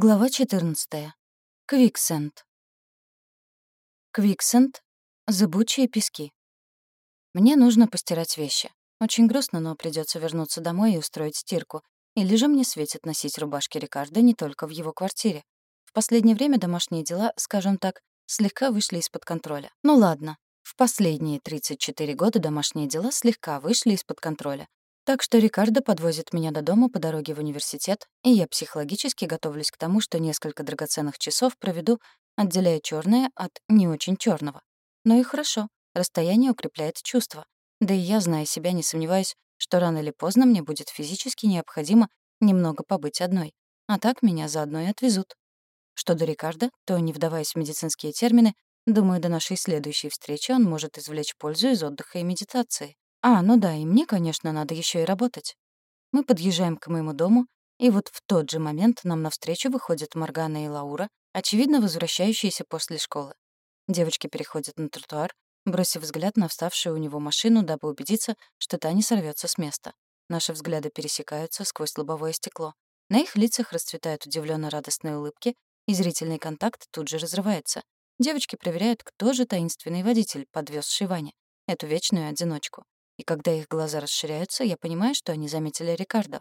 Глава 14. Квиксенд. Квиксенд — зыбучие пески. Мне нужно постирать вещи. Очень грустно, но придется вернуться домой и устроить стирку. Или же мне светит носить рубашки Рикардо не только в его квартире. В последнее время домашние дела, скажем так, слегка вышли из-под контроля. Ну ладно, в последние 34 года домашние дела слегка вышли из-под контроля. Так что Рикардо подвозит меня до дома по дороге в университет, и я психологически готовлюсь к тому, что несколько драгоценных часов проведу, отделяя черное от не очень черного. Но и хорошо, расстояние укрепляет чувства. Да и я, зная себя, не сомневаюсь, что рано или поздно мне будет физически необходимо немного побыть одной. А так меня заодно и отвезут. Что до Рикардо, то, не вдаваясь в медицинские термины, думаю, до нашей следующей встречи он может извлечь пользу из отдыха и медитации. А, ну да, и мне, конечно, надо еще и работать. Мы подъезжаем к моему дому, и вот в тот же момент нам навстречу выходят Моргана и Лаура, очевидно, возвращающиеся после школы. Девочки переходят на тротуар, бросив взгляд на вставшую у него машину, дабы убедиться, что та не сорвется с места. Наши взгляды пересекаются сквозь лобовое стекло. На их лицах расцветают удивленно радостные улыбки, и зрительный контакт тут же разрывается. Девочки проверяют, кто же таинственный водитель, подвезший Ване, эту вечную одиночку и когда их глаза расширяются, я понимаю, что они заметили Рикардо.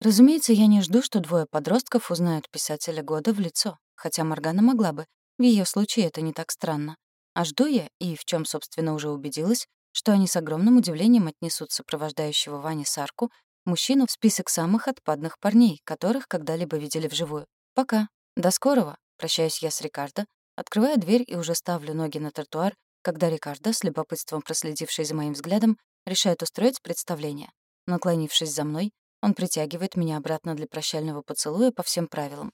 Разумеется, я не жду, что двое подростков узнают писателя года в лицо, хотя Моргана могла бы. В ее случае это не так странно. А жду я, и в чем, собственно, уже убедилась, что они с огромным удивлением отнесут сопровождающего Вани Сарку, мужчину в список самых отпадных парней, которых когда-либо видели вживую. Пока. До скорого. Прощаюсь я с Рикардо, открываю дверь и уже ставлю ноги на тротуар, когда Рикардо, с любопытством проследивший за моим взглядом, решает устроить представление. Наклонившись за мной, он притягивает меня обратно для прощального поцелуя по всем правилам.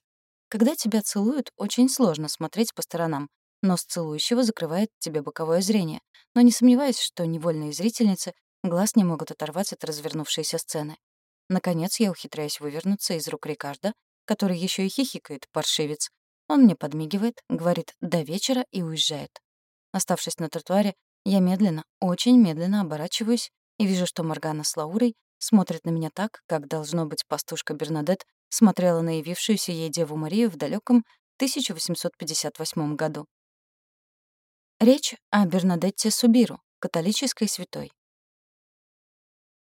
Когда тебя целуют, очень сложно смотреть по сторонам. Нос целующего закрывает тебе боковое зрение, но не сомневаюсь, что невольные зрительницы глаз не могут оторвать от развернувшейся сцены. Наконец я ухитряюсь вывернуться из рук Рикардо, который еще и хихикает, паршивец. Он мне подмигивает, говорит «до вечера» и уезжает. Оставшись на тротуаре, я медленно, очень медленно оборачиваюсь и вижу, что Моргана с Лаурой смотрят на меня так, как, должно быть, пастушка Бернадет смотрела на явившуюся ей Деву Марию в далеком 1858 году. Речь о Бернадетте Субиру, католической святой.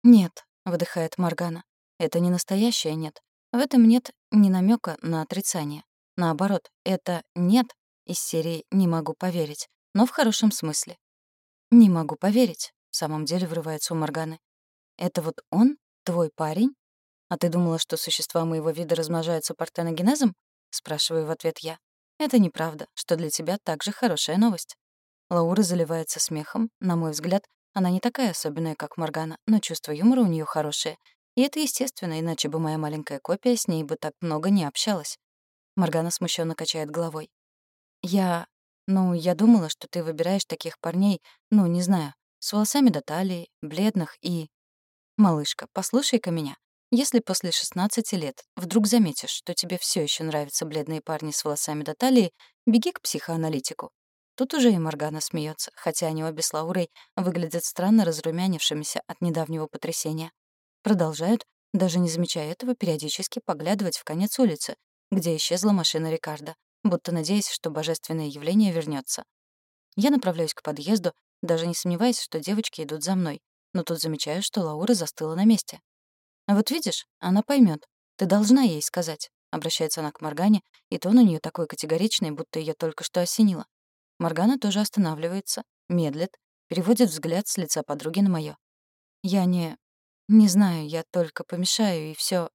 «Нет», — выдыхает Моргана, — «это не настоящее «нет». В этом нет ни намека на отрицание. Наоборот, это «нет» из серии «не могу поверить», но в хорошем смысле. «Не могу поверить», — в самом деле врывается у Морганы. «Это вот он? Твой парень? А ты думала, что существа моего вида размножаются партеногенезом?» — спрашиваю в ответ я. «Это неправда, что для тебя также хорошая новость». Лаура заливается смехом. На мой взгляд, она не такая особенная, как Моргана, но чувство юмора у нее хорошее. И это естественно, иначе бы моя маленькая копия с ней бы так много не общалась. Моргана смущенно качает головой. «Я ну, я думала, что ты выбираешь таких парней, ну, не знаю, с волосами до талии, бледных и... Малышка, послушай-ка меня. Если после 16 лет вдруг заметишь, что тебе все еще нравятся бледные парни с волосами до талии, беги к психоаналитику. Тут уже и Моргана смеется, хотя они обе с Лаурой выглядят странно разрумянившимися от недавнего потрясения. Продолжают, даже не замечая этого, периодически поглядывать в конец улицы, где исчезла машина Рикардо будто надеясь, что божественное явление вернется. Я направляюсь к подъезду, даже не сомневаясь, что девочки идут за мной, но тут замечаю, что Лаура застыла на месте. «А вот видишь, она поймет. Ты должна ей сказать», — обращается она к Моргане, и тон у нее такой категоричный, будто ее только что осенило. Моргана тоже останавливается, медлит, переводит взгляд с лица подруги на моё. «Я не... не знаю, я только помешаю, и все.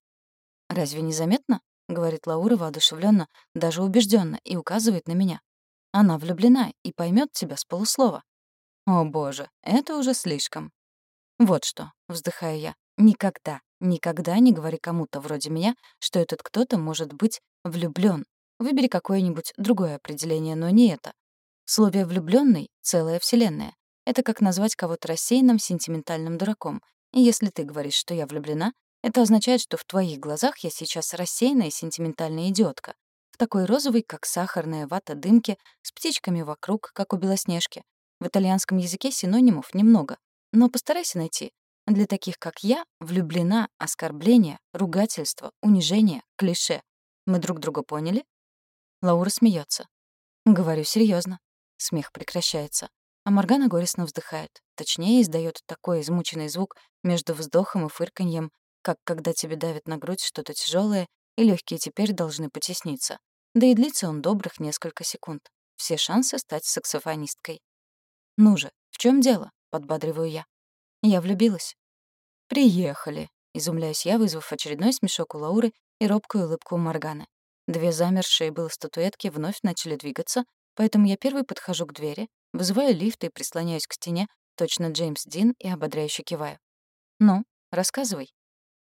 «Разве не заметно?» — говорит Лаура воодушевленно, даже убежденно, и указывает на меня. «Она влюблена и поймет тебя с полуслова». «О, боже, это уже слишком». «Вот что», — вздыхаю я, — «никогда, никогда не говори кому-то вроде меня, что этот кто-то может быть влюблён. Выбери какое-нибудь другое определение, но не это. В слове «влюблённый» — целая вселенная. Это как назвать кого-то рассеянным, сентиментальным дураком. И если ты говоришь, что я влюблена, это означает, что в твоих глазах я сейчас рассеянная сентиментальная идиотка. В такой розовой, как сахарная вата дымке, с птичками вокруг, как у Белоснежки. В итальянском языке синонимов немного, но постарайся найти. Для таких, как я, влюблена, оскорбление, ругательство, унижение, клише. Мы друг друга поняли?» Лаура смеется. Говорю серьезно. Смех прекращается. А Моргана горестно вздыхает. Точнее, издает такой измученный звук между вздохом и фырканьем, как когда тебе давит на грудь что-то тяжелое, и легкие теперь должны потесниться. Да и длится он добрых несколько секунд. Все шансы стать саксофонисткой. «Ну же, в чем дело?» — подбадриваю я. Я влюбилась. «Приехали», — изумляюсь я, вызвав очередной смешок у Лауры и робкую улыбку у Морганы. Две замершие было статуэтки вновь начали двигаться, поэтому я первый подхожу к двери, вызываю лифт и прислоняюсь к стене, точно Джеймс Дин, и ободряюще киваю. «Ну, рассказывай».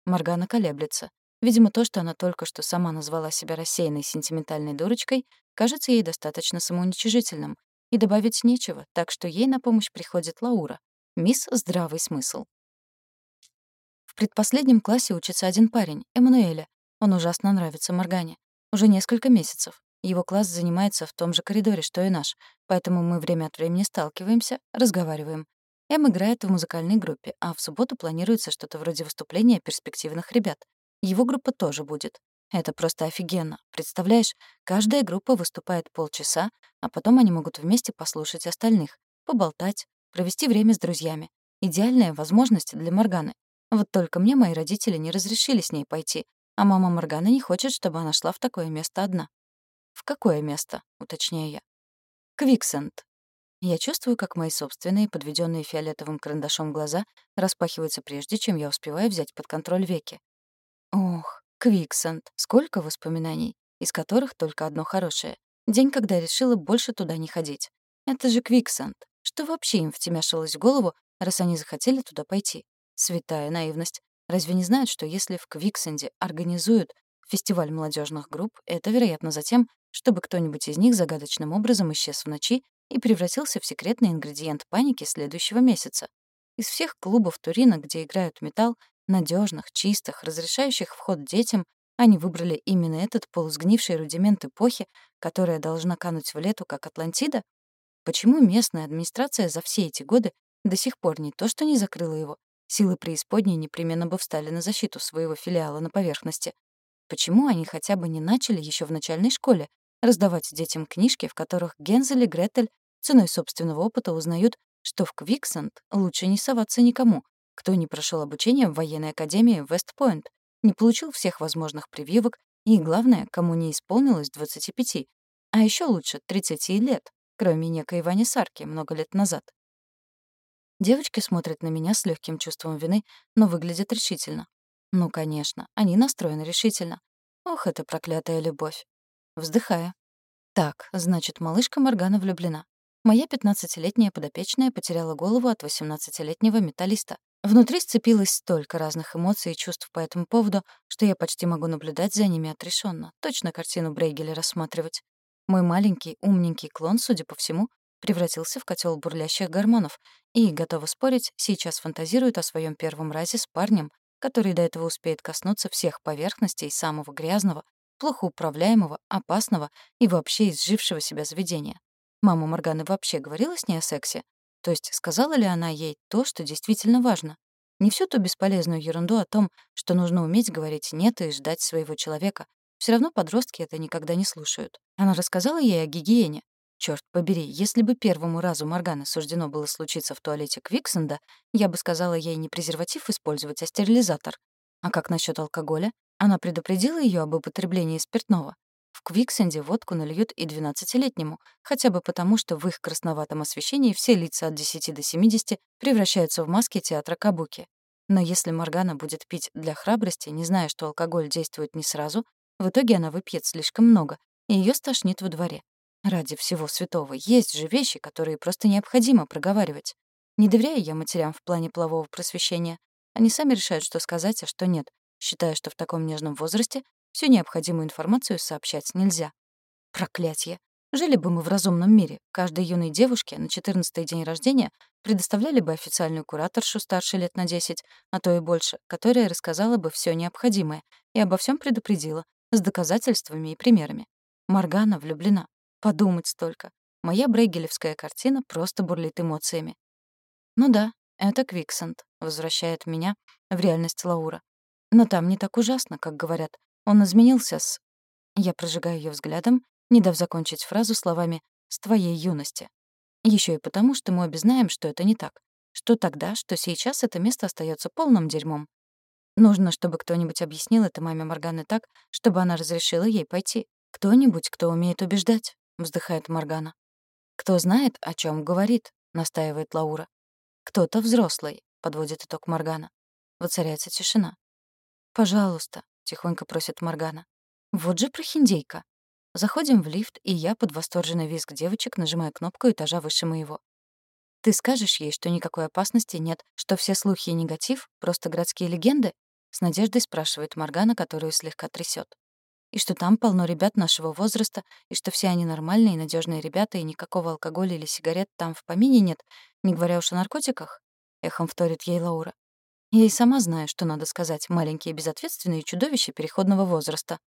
Моргана колеблется. Видимо, то, что она только что сама назвала себя рассеянной сентиментальной дурочкой, кажется ей достаточно самоуничижительным, и добавить нечего, так что ей на помощь приходит Лаура, мисс Здравый смысл. В предпоследнем классе учится один парень, Эммануэля. Он ужасно нравится Моргане. Уже несколько месяцев. Его класс занимается в том же коридоре, что и наш, поэтому мы время от времени сталкиваемся, разговариваем. Эм играет в музыкальной группе, а в субботу планируется что-то вроде выступления перспективных ребят. Его группа тоже будет. Это просто офигенно. Представляешь, каждая группа выступает полчаса, а потом они могут вместе послушать остальных, поболтать, провести время с друзьями. Идеальная возможность для Морганы. Вот только мне мои родители не разрешили с ней пойти, а мама Морганы не хочет, чтобы она шла в такое место одна. «В какое место?» — уточняю я. «Квиксенд». Я чувствую, как мои собственные, подведенные фиолетовым карандашом глаза распахиваются прежде, чем я успеваю взять под контроль веки. Ох, Квиксенд. Сколько воспоминаний, из которых только одно хорошее. День, когда я решила больше туда не ходить. Это же Квиксенд. Что вообще им втемяшилось в голову, раз они захотели туда пойти? Святая наивность. Разве не знают, что если в Квиксенде организуют фестиваль молодежных групп, это, вероятно, затем, чтобы кто-нибудь из них загадочным образом исчез в ночи и превратился в секретный ингредиент паники следующего месяца. Из всех клубов Турина, где играют металл, надежных, чистых, разрешающих вход детям, они выбрали именно этот полусгнивший рудимент эпохи, которая должна кануть в лету, как Атлантида? Почему местная администрация за все эти годы до сих пор не то что не закрыла его, силы преисподней непременно бы встали на защиту своего филиала на поверхности? Почему они хотя бы не начали еще в начальной школе раздавать детям книжки, в которых Гензель и Гретель ценой собственного опыта узнают, что в Квиксенд лучше не соваться никому, кто не прошел обучение в военной академии Вестпойнт, не получил всех возможных прививок и, главное, кому не исполнилось 25, а еще лучше 30 лет, кроме некой Вани Сарки много лет назад. Девочки смотрят на меня с легким чувством вины, но выглядят решительно. Ну, конечно, они настроены решительно. Ох, это проклятая любовь. Вздыхая. Так, значит, малышка Моргана влюблена. Моя пятнадцатилетняя подопечная потеряла голову от восемнадцатилетнего металлиста. Внутри сцепилось столько разных эмоций и чувств по этому поводу, что я почти могу наблюдать за ними отрешенно, точно картину Брейгеля рассматривать. Мой маленький, умненький клон, судя по всему, превратился в котел бурлящих гормонов и, готова спорить, сейчас фантазирует о своем первом разе с парнем, который до этого успеет коснуться всех поверхностей самого грязного, плохо управляемого, опасного и вообще изжившего себя заведения. Мама Морганы вообще говорила с ней о сексе? То есть сказала ли она ей то, что действительно важно? Не всю ту бесполезную ерунду о том, что нужно уметь говорить «нет» и ждать своего человека. Все равно подростки это никогда не слушают. Она рассказала ей о гигиене. Черт побери, если бы первому разу Морганы суждено было случиться в туалете Квиксенда, я бы сказала ей не презерватив использовать, а стерилизатор. А как насчет алкоголя? Она предупредила ее об употреблении спиртного. В Квиксенде водку нальют и 12-летнему, хотя бы потому, что в их красноватом освещении все лица от 10 до 70 превращаются в маски театра Кабуки. Но если Моргана будет пить для храбрости, не зная, что алкоголь действует не сразу, в итоге она выпьет слишком много, и ее стошнит во дворе. Ради всего святого, есть же вещи, которые просто необходимо проговаривать. Не доверяю я матерям в плане полового просвещения. Они сами решают, что сказать, а что нет, считая, что в таком нежном возрасте Всю необходимую информацию сообщать нельзя. Проклятье. Жили бы мы в разумном мире. Каждой юной девушке на 14-й день рождения предоставляли бы официальную кураторшу старше лет на 10, а то и больше, которая рассказала бы все необходимое и обо всем предупредила, с доказательствами и примерами. Маргана влюблена. Подумать столько. Моя брейгелевская картина просто бурлит эмоциями. Ну да, это Квиксенд, возвращает меня в реальность Лаура. Но там не так ужасно, как говорят. Он изменился с... Я прожигаю ее взглядом, не дав закончить фразу словами «с твоей юности». Еще и потому, что мы обе знаем, что это не так. Что тогда, что сейчас это место остается полным дерьмом. Нужно, чтобы кто-нибудь объяснил это маме Морганы так, чтобы она разрешила ей пойти. Кто-нибудь, кто умеет убеждать, вздыхает Моргана. Кто знает, о чем говорит, настаивает Лаура. Кто-то взрослый, подводит итог Моргана. Воцаряется тишина. Пожалуйста, тихонько просит Моргана. Вот же прохиндейка. Заходим в лифт, и я под восторженный визг девочек нажимаю кнопку этажа выше моего. Ты скажешь ей, что никакой опасности нет, что все слухи и негатив — просто городские легенды? С надеждой спрашивает Моргана, которую слегка трясет. И что там полно ребят нашего возраста, и что все они нормальные и надежные ребята, и никакого алкоголя или сигарет там в помине нет, не говоря уж о наркотиках? Эхом вторит ей Лаура. Я и сама знаю, что надо сказать маленькие безответственные чудовища переходного возраста.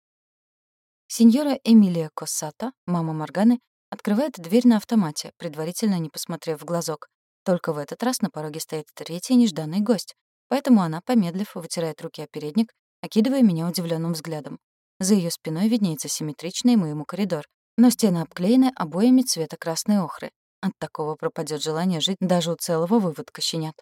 Сеньора Эмилия Коссата, мама Морганы, открывает дверь на автомате, предварительно не посмотрев в глазок. Только в этот раз на пороге стоит третий нежданный гость, поэтому она, помедлив, вытирает руки о передник, окидывая меня удивленным взглядом. За ее спиной виднеется симметричный моему коридор, но стены обклеены обоями цвета красной охры. От такого пропадет желание жить даже у целого выводка щенят.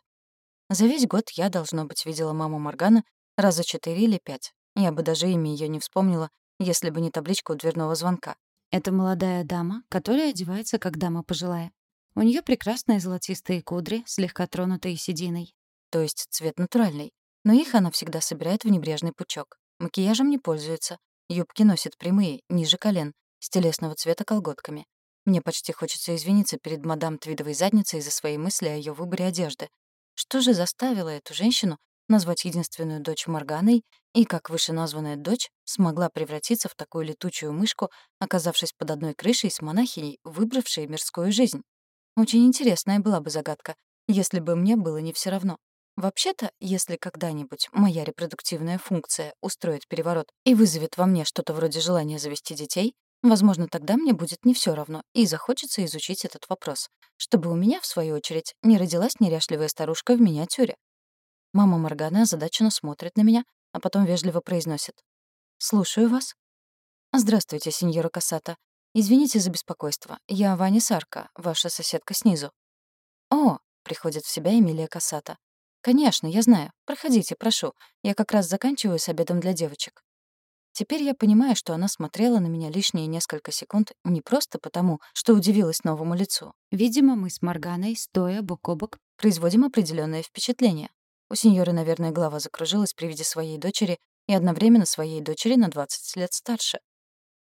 За весь год я, должно быть, видела маму Моргана раза четыре или пять. Я бы даже имя ее не вспомнила, если бы не табличка у дверного звонка. Это молодая дама, которая одевается как дама пожилая. У нее прекрасные золотистые кудри, слегка тронутые сединой. То есть цвет натуральный. Но их она всегда собирает в небрежный пучок. Макияжем не пользуется. Юбки носит прямые, ниже колен, с телесного цвета колготками. Мне почти хочется извиниться перед мадам Твидовой задницей за свои мысли о ее выборе одежды. Что же заставило эту женщину назвать единственную дочь Морганой и, как вышеназванная дочь, смогла превратиться в такую летучую мышку, оказавшись под одной крышей с монахиней, выбравшей мирскую жизнь. Очень интересная была бы загадка, если бы мне было не все равно. Вообще-то, если когда-нибудь моя репродуктивная функция устроит переворот и вызовет во мне что-то вроде желания завести детей, возможно, тогда мне будет не все равно и захочется изучить этот вопрос, чтобы у меня, в свою очередь, не родилась неряшливая старушка в миниатюре, Мама Моргана озадаченно смотрит на меня, а потом вежливо произносит. «Слушаю вас». «Здравствуйте, сеньора Касата. Извините за беспокойство. Я Ваня Сарка, ваша соседка снизу». «О!» — приходит в себя Эмилия Касата. «Конечно, я знаю. Проходите, прошу. Я как раз заканчиваю с обедом для девочек». Теперь я понимаю, что она смотрела на меня лишние несколько секунд не просто потому, что удивилась новому лицу. Видимо, мы с Морганой, стоя бок о бок, производим определенное впечатление. У сеньоры, наверное, голова закружилась при виде своей дочери и одновременно своей дочери на 20 лет старше.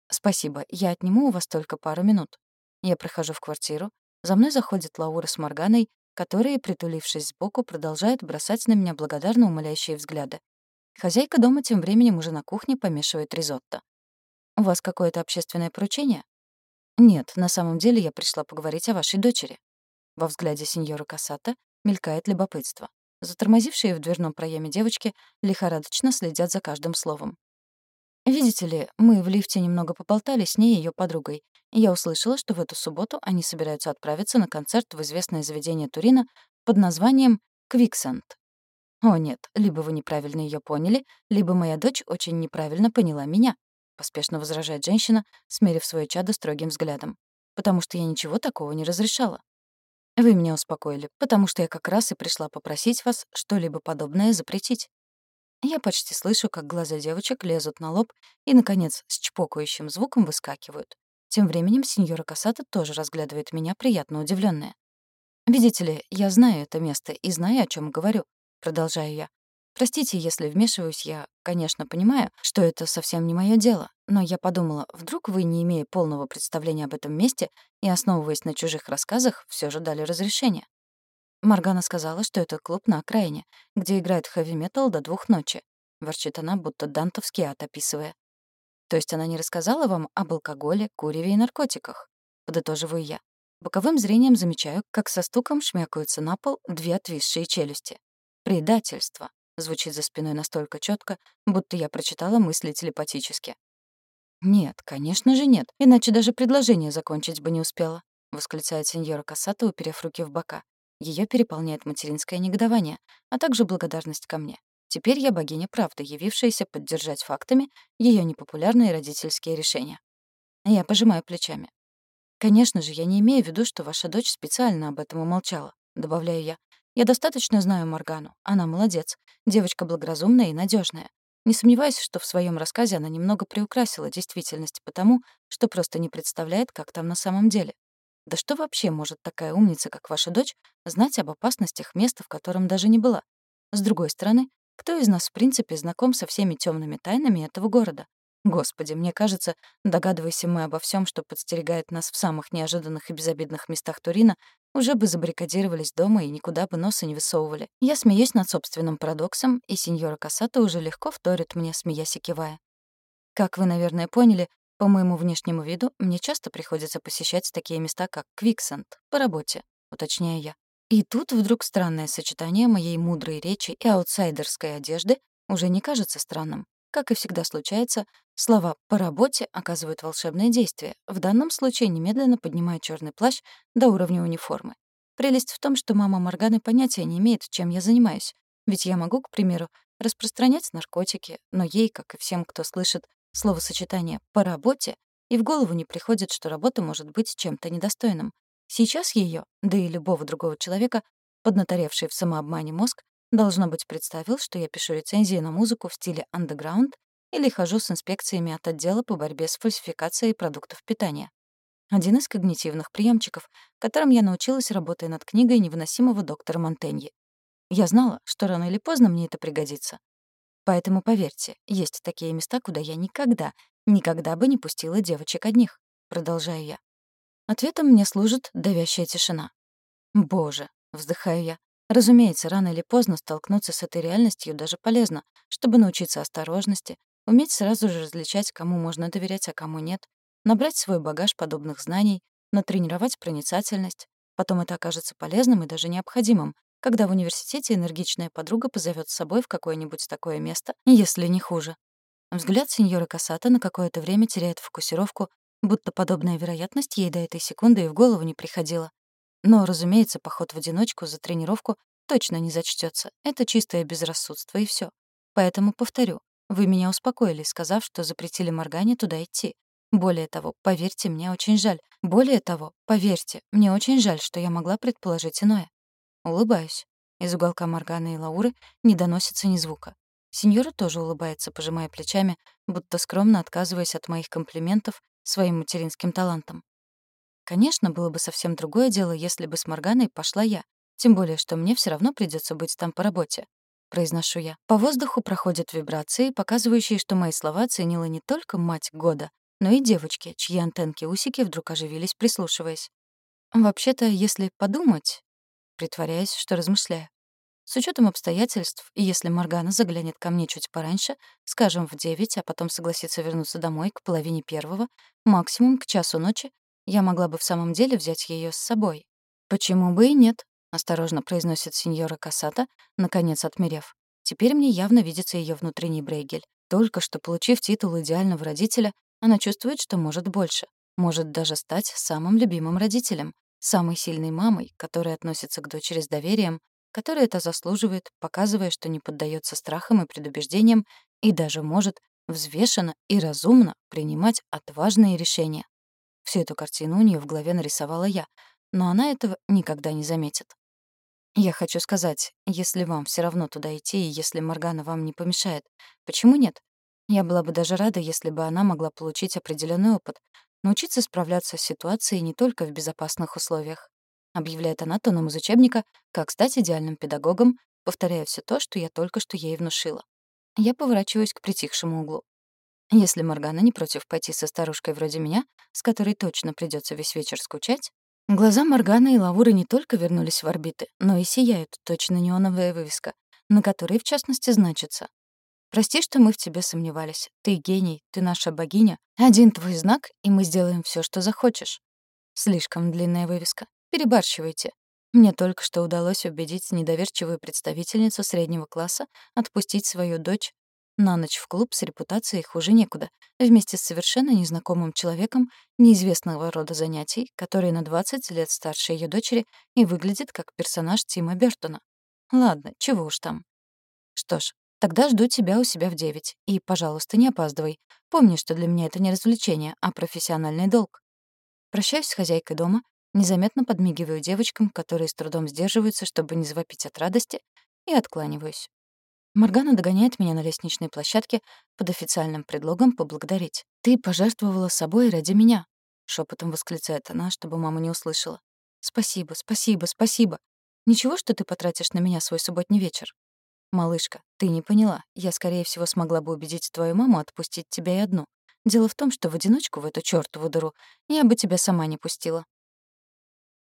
«Спасибо, я отниму у вас только пару минут». Я прохожу в квартиру, за мной заходит Лаура с Морганой, которые, притулившись сбоку, продолжают бросать на меня благодарно умоляющие взгляды. Хозяйка дома тем временем уже на кухне помешивает ризотто. «У вас какое-то общественное поручение?» «Нет, на самом деле я пришла поговорить о вашей дочери». Во взгляде сеньора Касата мелькает любопытство. Затормозившие в дверном проеме девочки лихорадочно следят за каждым словом. Видите ли, мы в лифте немного поболтали с ней и её подругой. Я услышала, что в эту субботу они собираются отправиться на концерт в известное заведение Турина под названием «Квиксенд». О нет, либо вы неправильно её поняли, либо моя дочь очень неправильно поняла меня, поспешно возражает женщина, смерив своё чадо строгим взглядом. Потому что я ничего такого не разрешала. Вы меня успокоили, потому что я как раз и пришла попросить вас что-либо подобное запретить. Я почти слышу, как глаза девочек лезут на лоб и, наконец, с чпокающим звуком выскакивают. Тем временем сеньора Касата тоже разглядывает меня, приятно удивленная. «Видите ли, я знаю это место и знаю, о чем говорю», — продолжаю я. Простите, если вмешиваюсь, я, конечно, понимаю, что это совсем не мое дело, но я подумала, вдруг вы, не имея полного представления об этом месте и основываясь на чужих рассказах, все же дали разрешение. Маргана сказала, что это клуб на окраине, где играет хэви-метал до двух ночи. Ворчит она, будто дантовский ад описывая. То есть она не рассказала вам об алкоголе, куреве и наркотиках? Подытоживаю я. Боковым зрением замечаю, как со стуком шмякаются на пол две отвисшие челюсти. Предательство. Звучит за спиной настолько четко, будто я прочитала мысли телепатически. «Нет, конечно же нет, иначе даже предложение закончить бы не успела», — восклицает сеньора Кассата, уперев руки в бока. Ее переполняет материнское негодование, а также благодарность ко мне. Теперь я богиня правды, явившаяся поддержать фактами ее непопулярные родительские решения. Я пожимаю плечами. «Конечно же, я не имею в виду, что ваша дочь специально об этом умолчала», — добавляю я. «Я достаточно знаю Моргану. Она молодец. Девочка благоразумная и надежная. Не сомневаюсь, что в своем рассказе она немного приукрасила действительность потому, что просто не представляет, как там на самом деле. Да что вообще может такая умница, как ваша дочь, знать об опасностях места, в котором даже не была? С другой стороны, кто из нас, в принципе, знаком со всеми темными тайнами этого города? Господи, мне кажется, догадывайся мы обо всем, что подстерегает нас в самых неожиданных и безобидных местах Турина, уже бы забаррикадировались дома и никуда бы носа не высовывали. Я смеюсь над собственным парадоксом, и сеньора Касата уже легко вторит мне, смеясь и кивая. Как вы, наверное, поняли, по моему внешнему виду мне часто приходится посещать такие места, как Квиксенд, по работе, уточняю я. И тут вдруг странное сочетание моей мудрой речи и аутсайдерской одежды уже не кажется странным. Как и всегда случается, слова «по работе» оказывают волшебное действие, в данном случае немедленно поднимая черный плащ до уровня униформы. Прелесть в том, что мама Морганы понятия не имеет, чем я занимаюсь. Ведь я могу, к примеру, распространять наркотики, но ей, как и всем, кто слышит словосочетание «по работе», и в голову не приходит, что работа может быть чем-то недостойным. Сейчас ее, да и любого другого человека, поднаторевший в самообмане мозг, Должно быть, представил, что я пишу рецензии на музыку в стиле андеграунд или хожу с инспекциями от отдела по борьбе с фальсификацией продуктов питания. Один из когнитивных приемчиков, которым я научилась, работая над книгой невыносимого доктора Монтеньи. Я знала, что рано или поздно мне это пригодится. Поэтому, поверьте, есть такие места, куда я никогда, никогда бы не пустила девочек одних, продолжаю я. Ответом мне служит давящая тишина. «Боже!» — вздыхаю я. Разумеется, рано или поздно столкнуться с этой реальностью даже полезно, чтобы научиться осторожности, уметь сразу же различать, кому можно доверять, а кому нет, набрать свой багаж подобных знаний, натренировать проницательность. Потом это окажется полезным и даже необходимым, когда в университете энергичная подруга позовет с собой в какое-нибудь такое место, если не хуже. Взгляд сеньора Касата на какое-то время теряет фокусировку, будто подобная вероятность ей до этой секунды и в голову не приходила. Но, разумеется, поход в одиночку за тренировку точно не зачтется. Это чистое безрассудство, и все. Поэтому повторю, вы меня успокоили, сказав, что запретили Моргане туда идти. Более того, поверьте, мне очень жаль. Более того, поверьте, мне очень жаль, что я могла предположить иное. Улыбаюсь. Из уголка Морганы и Лауры не доносится ни звука. Сеньора тоже улыбается, пожимая плечами, будто скромно отказываясь от моих комплиментов своим материнским талантом. Конечно, было бы совсем другое дело, если бы с Морганой пошла я. Тем более, что мне все равно придется быть там по работе. Произношу я. По воздуху проходят вибрации, показывающие, что мои слова оценила не только мать года, но и девочки, чьи антенки-усики вдруг оживились, прислушиваясь. Вообще-то, если подумать, притворяясь, что размышляю. С учетом обстоятельств, и если Моргана заглянет ко мне чуть пораньше, скажем, в девять, а потом согласится вернуться домой к половине первого, максимум к часу ночи, я могла бы в самом деле взять ее с собой. Почему бы и нет? осторожно произносит сеньора Касата, наконец отмерев. Теперь мне явно видится ее внутренний брейгель. Только что получив титул идеального родителя, она чувствует, что может больше. Может даже стать самым любимым родителем, самой сильной мамой, которая относится к дочери с доверием, которая это заслуживает, показывая, что не поддается страхам и предубеждениям и даже может взвешенно и разумно принимать отважные решения. Всю эту картину у нее в голове нарисовала я, но она этого никогда не заметит. Я хочу сказать, если вам все равно туда идти, и если Моргана вам не помешает, почему нет? Я была бы даже рада, если бы она могла получить определенный опыт, научиться справляться с ситуацией не только в безопасных условиях. Объявляет она тоном из учебника, как стать идеальным педагогом, повторяя все то, что я только что ей внушила. Я поворачиваюсь к притихшему углу. Если Моргана не против пойти со старушкой вроде меня, с которой точно придется весь вечер скучать, глаза Морганы и Лавуры не только вернулись в орбиты, но и сияют, точно неоновая вывеска, на которой, в частности, значится «Прости, что мы в тебе сомневались. Ты гений, ты наша богиня. Один твой знак, и мы сделаем все, что захочешь». Слишком длинная вывеска. Перебарщивайте. Мне только что удалось убедить недоверчивую представительницу среднего класса отпустить свою дочь на ночь в клуб с репутацией хуже некуда, вместе с совершенно незнакомым человеком неизвестного рода занятий, который на 20 лет старше ее дочери и выглядит как персонаж Тима Бёртона. Ладно, чего уж там. Что ж, Тогда жду тебя у себя в девять. И, пожалуйста, не опаздывай. Помни, что для меня это не развлечение, а профессиональный долг. Прощаюсь с хозяйкой дома, незаметно подмигиваю девочкам, которые с трудом сдерживаются, чтобы не завопить от радости, и откланиваюсь. Моргана догоняет меня на лестничной площадке под официальным предлогом поблагодарить. «Ты пожертвовала собой ради меня», — шепотом восклицает она, чтобы мама не услышала. «Спасибо, спасибо, спасибо. Ничего, что ты потратишь на меня свой субботний вечер?» «Малышка, ты не поняла. Я, скорее всего, смогла бы убедить твою маму отпустить тебя и одну. Дело в том, что в одиночку в эту чёртову дыру я бы тебя сама не пустила».